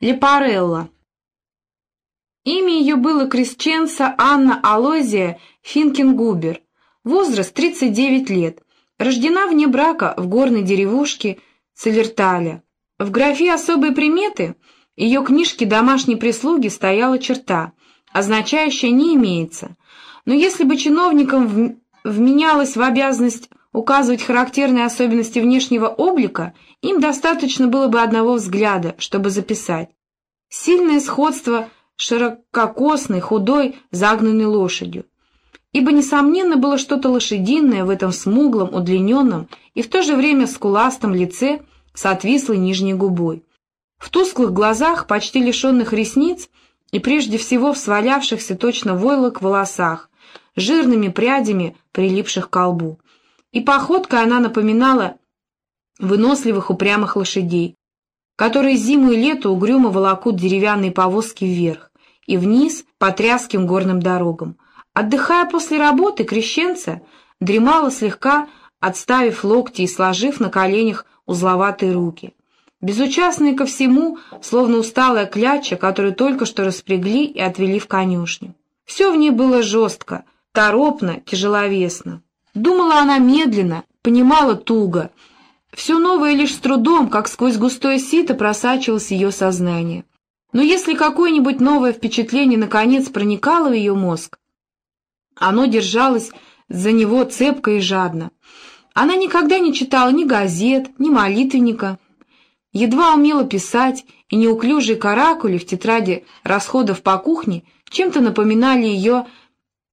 Лепарелла. Имя ее было Крещенца Анна Алозия Финкенгубер. Возраст 39 лет. Рождена вне брака в горной деревушке Целерталя. В графе «Особые приметы» ее книжки домашней прислуги стояла черта, означающая «не имеется». Но если бы чиновникам вменялось в обязанность указывать характерные особенности внешнего облика, им достаточно было бы одного взгляда, чтобы записать. Сильное сходство ширококосной, худой, загнанной лошадью. Ибо, несомненно, было что-то лошадиное в этом смуглом, удлиненном и в то же время скуластом лице с отвислой нижней губой. В тусклых глазах, почти лишенных ресниц, и прежде всего в свалявшихся точно войлок волосах, жирными прядями, прилипших к колбу и походкой она напоминала выносливых упрямых лошадей, которые зиму и лето угрюмо волокут деревянные повозки вверх и вниз по тряским горным дорогам. Отдыхая после работы, крещенца дремала слегка, отставив локти и сложив на коленях узловатые руки. Безучастная ко всему, словно усталая кляча, которую только что распрягли и отвели в конюшню. Все в ней было жестко, торопно, тяжеловесно. Думала она медленно, понимала туго. Все новое лишь с трудом, как сквозь густое сито просачивалось ее сознание. Но если какое-нибудь новое впечатление наконец проникало в ее мозг, оно держалось за него цепко и жадно. Она никогда не читала ни газет, ни молитвенника, едва умела писать, и неуклюжие каракули в тетради расходов по кухне чем-то напоминали ее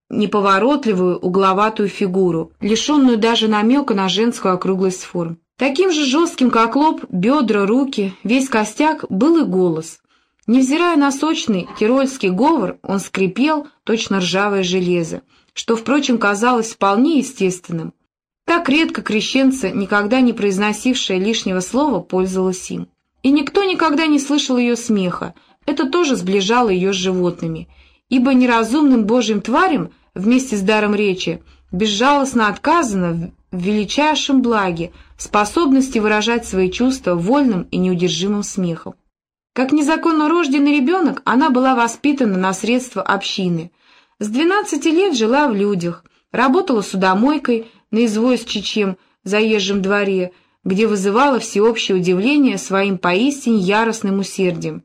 неповоротливую угловатую фигуру, лишенную даже намека на женскую округлость форм. Таким же жестким, как лоб, бедра, руки, весь костяк был и голос. Невзирая на сочный тирольский говор, он скрипел, точно ржавое железо, что, впрочем, казалось вполне естественным. Так редко крещенца, никогда не произносившая лишнего слова, пользовалась им. И никто никогда не слышал ее смеха, это тоже сближало ее с животными, ибо неразумным божьим тварям вместе с даром речи, безжалостно отказано в величайшем благе, способности выражать свои чувства вольным и неудержимым смехом. Как незаконно рожденный ребенок, она была воспитана на средства общины. С 12 лет жила в людях, работала судомойкой на извозчичьем заезжем дворе, где вызывала всеобщее удивление своим поистине яростным усердием.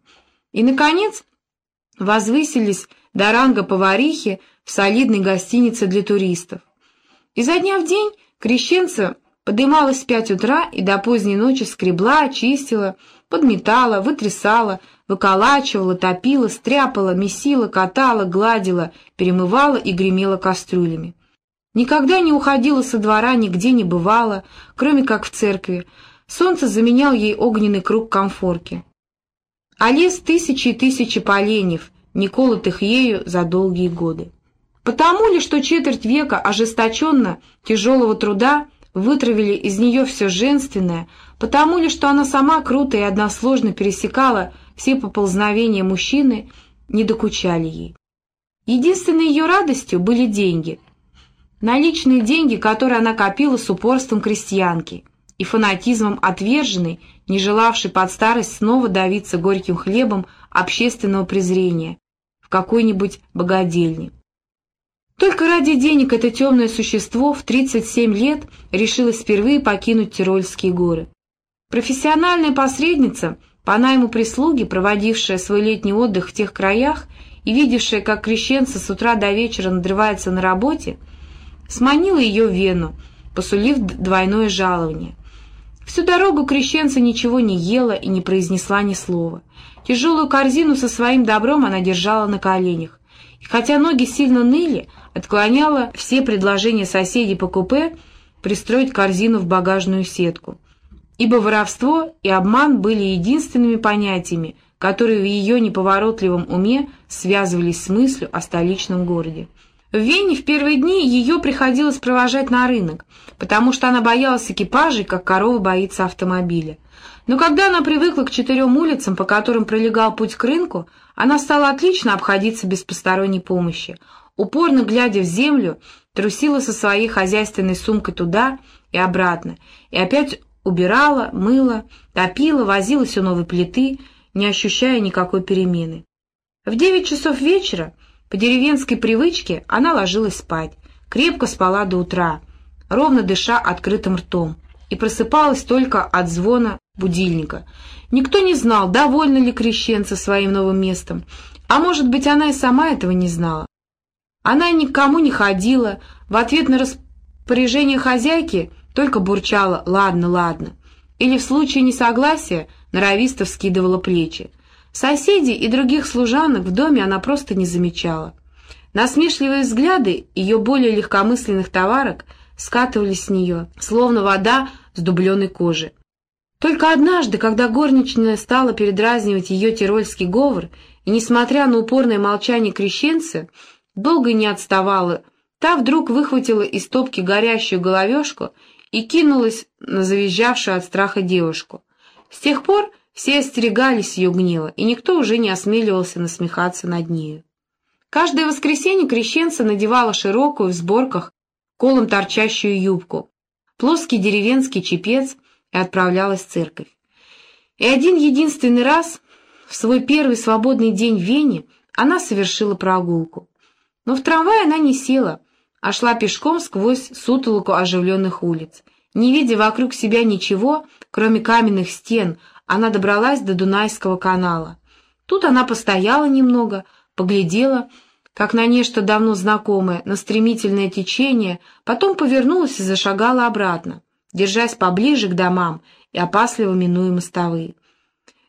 И, наконец, возвысились до ранга поварихи в солидной гостинице для туристов. Изо дня в день крещенца подымалась в пять утра и до поздней ночи скребла, чистила, подметала, вытрясала, выколачивала, топила, стряпала, месила, катала, гладила, перемывала и гремела кастрюлями. Никогда не уходила со двора, нигде не бывала, кроме как в церкви. Солнце заменял ей огненный круг комфорки. А лес тысячи и тысячи поленьев, не колотых ею за долгие годы. Потому ли, что четверть века ожесточенно тяжелого труда вытравили из нее все женственное, потому ли, что она сама круто и односложно пересекала все поползновения мужчины, не докучали ей. Единственной ее радостью были деньги. Наличные деньги, которые она копила с упорством крестьянки и фанатизмом отверженной, не желавшей под старость снова давиться горьким хлебом общественного презрения какой-нибудь богадельне. Только ради денег это темное существо в 37 лет решилось впервые покинуть Тирольские горы. Профессиональная посредница, по найму прислуги, проводившая свой летний отдых в тех краях и видевшая, как крещенца с утра до вечера надрывается на работе, сманила ее в Вену, посулив двойное жалование. Всю дорогу крещенца ничего не ела и не произнесла ни слова. Тяжелую корзину со своим добром она держала на коленях. И хотя ноги сильно ныли, отклоняла все предложения соседей по купе пристроить корзину в багажную сетку. Ибо воровство и обман были единственными понятиями, которые в ее неповоротливом уме связывались с мыслью о столичном городе. В Вене в первые дни ее приходилось провожать на рынок, потому что она боялась экипажей, как корова боится автомобиля. Но когда она привыкла к четырем улицам, по которым пролегал путь к рынку, она стала отлично обходиться без посторонней помощи. Упорно глядя в землю, трусила со своей хозяйственной сумкой туда и обратно, и опять убирала, мыла, топила, возилась у новой плиты, не ощущая никакой перемены. В девять часов вечера по деревенской привычке она ложилась спать, крепко спала до утра, ровно дыша открытым ртом, и просыпалась только от звона будильника. Никто не знал, довольна ли крещенца своим новым местом, а может быть, она и сама этого не знала. Она никому не ходила, в ответ на распоряжение хозяйки только бурчала «ладно, ладно», или в случае несогласия норовисто вскидывала плечи. Соседей и других служанок в доме она просто не замечала. Насмешливые взгляды ее более легкомысленных товарок скатывались с нее, словно вода с дубленой кожи. Только однажды, когда горничная стала передразнивать ее тирольский говор, и, несмотря на упорное молчание крещенца, долго не отставала, та вдруг выхватила из топки горящую головешку и кинулась на завизжавшую от страха девушку. С тех пор все остерегались ее гнева, и никто уже не осмеливался насмехаться над нею. Каждое воскресенье крещенца надевала широкую в сборках колом торчащую юбку, плоский деревенский чепец и отправлялась в церковь. И один единственный раз, в свой первый свободный день в Вене, она совершила прогулку. Но в трамвай она не села, а шла пешком сквозь сутолоку оживленных улиц. Не видя вокруг себя ничего, кроме каменных стен, она добралась до Дунайского канала. Тут она постояла немного, поглядела, как на нечто давно знакомое, на стремительное течение, потом повернулась и зашагала обратно, держась поближе к домам и опасливо минуя мостовые.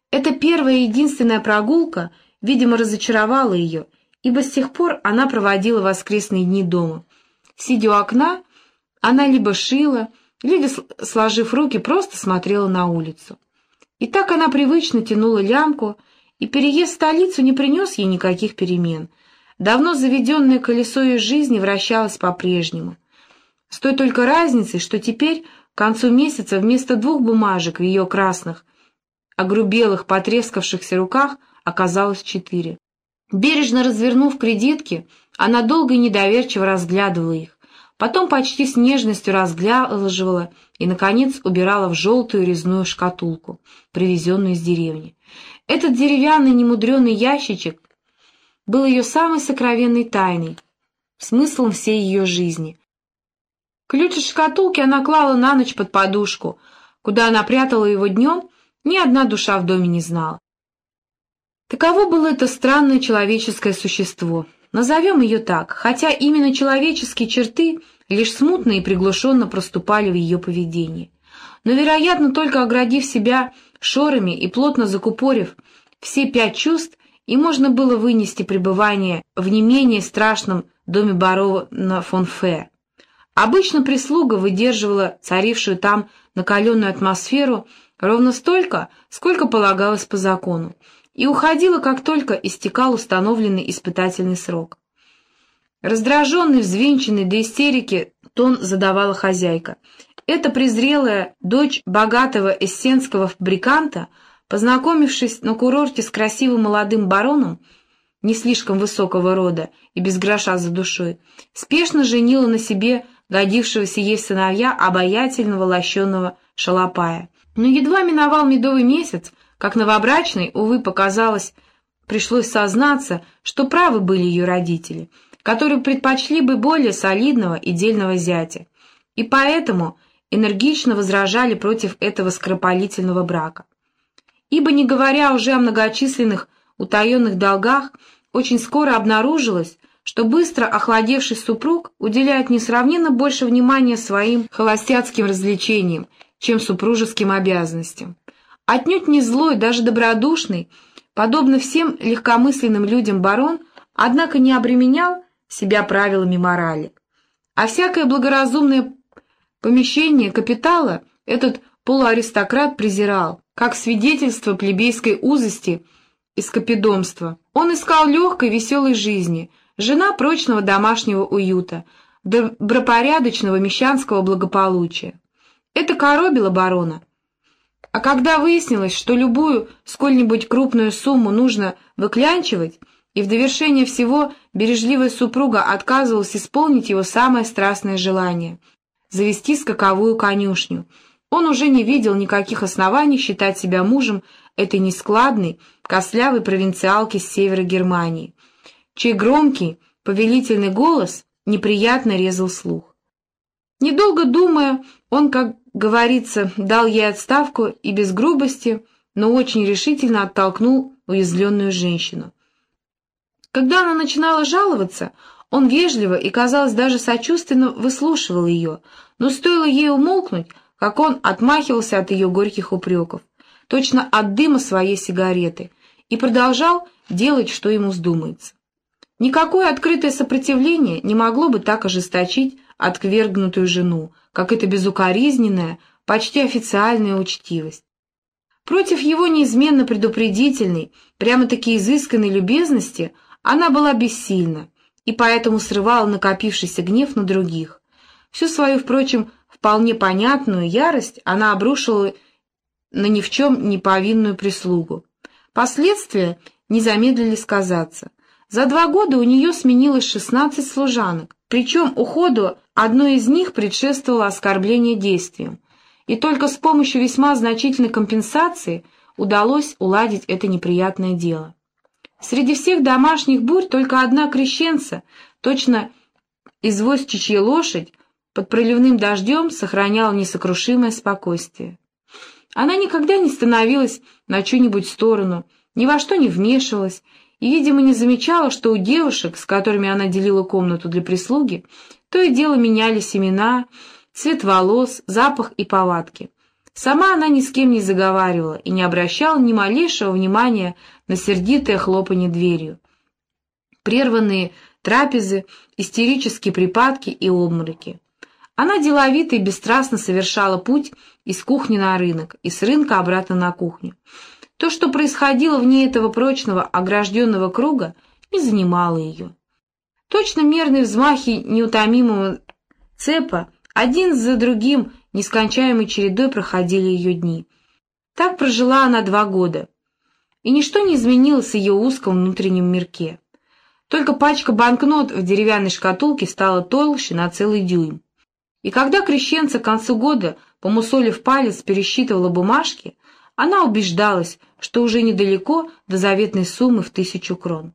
Эта первая и единственная прогулка, видимо, разочаровала ее, ибо с тех пор она проводила воскресные дни дома. Сидя у окна, она либо шила, либо, сложив руки, просто смотрела на улицу. И так она привычно тянула лямку, и переезд в столицу не принес ей никаких перемен. Давно заведенное колесо ее жизни вращалось по-прежнему. С той только разницей, что теперь, к концу месяца, вместо двух бумажек в ее красных, огрубелых, потрескавшихся руках, оказалось четыре. Бережно развернув кредитки, она долго и недоверчиво разглядывала их, потом почти с нежностью разглядывала и, наконец, убирала в желтую резную шкатулку, привезенную из деревни. Этот деревянный немудреный ящичек был ее самой сокровенной тайной, смыслом всей ее жизни. Ключ из шкатулки она клала на ночь под подушку, куда она прятала его днем, ни одна душа в доме не знала. Таково было это странное человеческое существо. Назовем ее так, хотя именно человеческие черты лишь смутно и приглушенно проступали в ее поведении. Но, вероятно, только оградив себя шорами и плотно закупорив все пять чувств, и можно было вынести пребывание в не менее страшном доме барона фон Фе. Обычно прислуга выдерживала царившую там накаленную атмосферу ровно столько, сколько полагалось по закону, и уходила, как только истекал установленный испытательный срок. Раздраженный, взвинченный до истерики, тон задавала хозяйка. Эта презрелая дочь богатого эссенского фабриканта, познакомившись на курорте с красивым молодым бароном, не слишком высокого рода и без гроша за душой, спешно женила на себе годившегося ей сыновья обаятельного лощеного шалопая. Но едва миновал медовый месяц, как новобрачной, увы, показалось, пришлось сознаться, что правы были ее родители, которые предпочли бы более солидного и дельного зятя, и поэтому энергично возражали против этого скоропалительного брака. Ибо, не говоря уже о многочисленных утаенных долгах, очень скоро обнаружилось, что быстро охладевший супруг уделяет несравненно больше внимания своим холостяцким развлечениям, чем супружеским обязанностям. Отнюдь не злой, даже добродушный, подобно всем легкомысленным людям барон, однако не обременял себя правилами морали. А всякое благоразумное помещение капитала этот полуаристократ презирал, как свидетельство плебейской узости и скопидомства. Он искал легкой, веселой жизни, жена прочного домашнего уюта, добропорядочного мещанского благополучия. Это коробило барона, а когда выяснилось, что любую сколь-нибудь крупную сумму нужно выклянчивать, и в довершение всего бережливая супруга отказывалась исполнить его самое страстное желание — завести скаковую конюшню, он уже не видел никаких оснований считать себя мужем этой нескладной, кослявой провинциалки с севера Германии, чей громкий, повелительный голос неприятно резал слух. Недолго думая, он, как говорится, дал ей отставку и без грубости, но очень решительно оттолкнул уязвленную женщину. Когда она начинала жаловаться, он вежливо и, казалось, даже сочувственно выслушивал ее, но стоило ей умолкнуть, как он отмахивался от ее горьких упреков, точно от дыма своей сигареты, и продолжал делать, что ему вздумается. Никакое открытое сопротивление не могло бы так ожесточить отвергнутую жену, как эта безукоризненная, почти официальная учтивость. Против его неизменно предупредительной, прямо-таки изысканной любезности она была бессильна, и поэтому срывала накопившийся гнев на других. Всю свою, впрочем, вполне понятную ярость она обрушила на ни в чем не повинную прислугу. Последствия не замедлили сказаться. За два года у нее сменилось 16 служанок, причем уходу одной из них предшествовало оскорбление действием, и только с помощью весьма значительной компенсации удалось уладить это неприятное дело. Среди всех домашних бурь только одна крещенца, точно извозчичья лошадь, под проливным дождем сохраняла несокрушимое спокойствие. Она никогда не становилась на чью-нибудь сторону, ни во что не вмешивалась и, видимо, не замечала, что у девушек, с которыми она делила комнату для прислуги, то и дело менялись имена, цвет волос, запах и повадки. Сама она ни с кем не заговаривала и не обращала ни малейшего внимания на сердитое хлопанье дверью. Прерванные трапезы, истерические припадки и обмороки. Она деловито и бесстрастно совершала путь из кухни на рынок и с рынка обратно на кухню. То, что происходило вне этого прочного огражденного круга, не занимало ее. Точно мерные взмахи неутомимого цепа один за другим нескончаемой чередой проходили ее дни. Так прожила она два года, и ничто не изменилось в ее узком внутреннем мирке. Только пачка банкнот в деревянной шкатулке стала толще на целый дюйм. И когда крещенца к концу года, помусолив палец, пересчитывала бумажки, она убеждалась, что уже недалеко до заветной суммы в тысячу крон.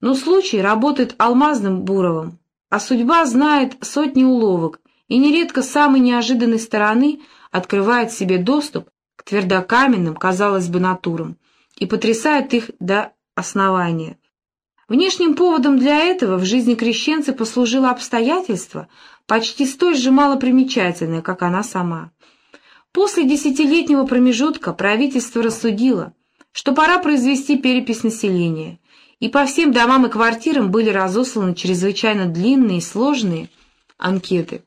Но случай работает алмазным буровым, а судьба знает сотни уловок, и нередко с самой неожиданной стороны открывает себе доступ к твердокаменным, казалось бы, натурам и потрясает их до основания. Внешним поводом для этого в жизни крещенца послужило обстоятельство, почти столь же малопримечательное, как она сама. После десятилетнего промежутка правительство рассудило, что пора произвести перепись населения, и по всем домам и квартирам были разосланы чрезвычайно длинные и сложные анкеты.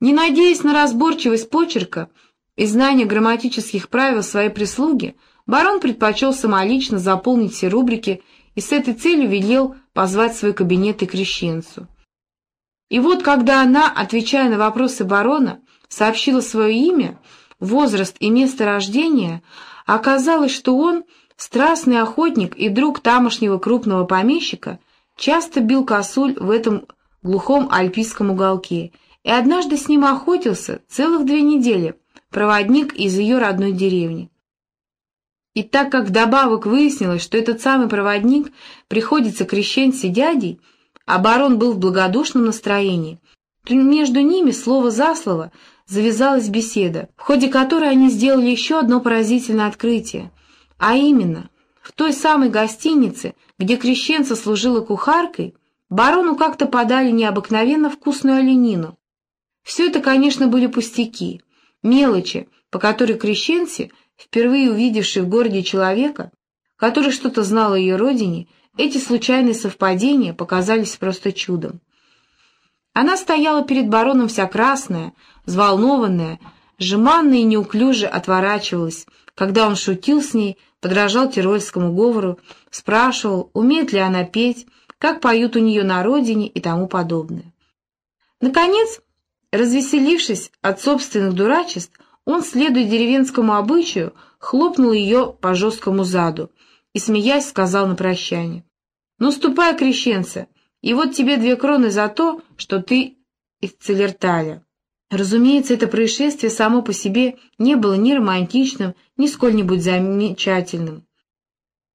Не надеясь на разборчивость почерка и знание грамматических правил своей прислуги, барон предпочел самолично заполнить все рубрики и с этой целью велел позвать в свой кабинет и крещенцу. И вот когда она, отвечая на вопросы барона, сообщила свое имя, возраст и место рождения, оказалось, что он, страстный охотник и друг тамошнего крупного помещика, часто бил косуль в этом глухом альпийском уголке и однажды с ним охотился целых две недели, проводник из ее родной деревни. И так как вдобавок выяснилось, что этот самый проводник приходится крещенце дядей, а барон был в благодушном настроении, то между ними слово за слово завязалась беседа, в ходе которой они сделали еще одно поразительное открытие, а именно, в той самой гостинице, где крещенца служила кухаркой, барону как-то подали необыкновенно вкусную оленину, все это, конечно, были пустяки, мелочи, по которой Крещенце, впервые увидевший в городе человека, который что-то знал о ее родине, эти случайные совпадения показались просто чудом. Она стояла перед бароном вся красная, взволнованная, жеманно и неуклюже отворачивалась, когда он шутил с ней, подражал тирольскому говору, спрашивал, умеет ли она петь, как поют у нее на родине и тому подобное. Наконец, Развеселившись от собственных дурачеств, он, следуя деревенскому обычаю, хлопнул ее по жесткому заду и, смеясь, сказал на прощание. «Ну, ступай, крещенца, и вот тебе две кроны за то, что ты из Целерталя». Разумеется, это происшествие само по себе не было ни романтичным, ни сколь-нибудь замечательным.